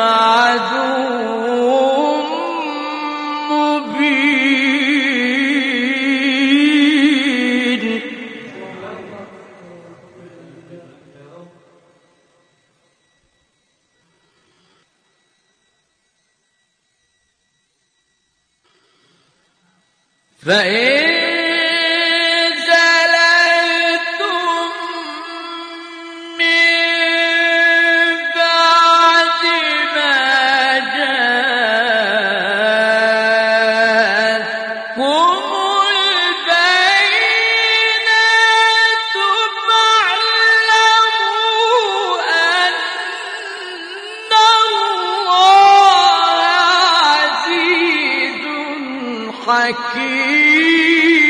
عدو مبين. فإن حكيم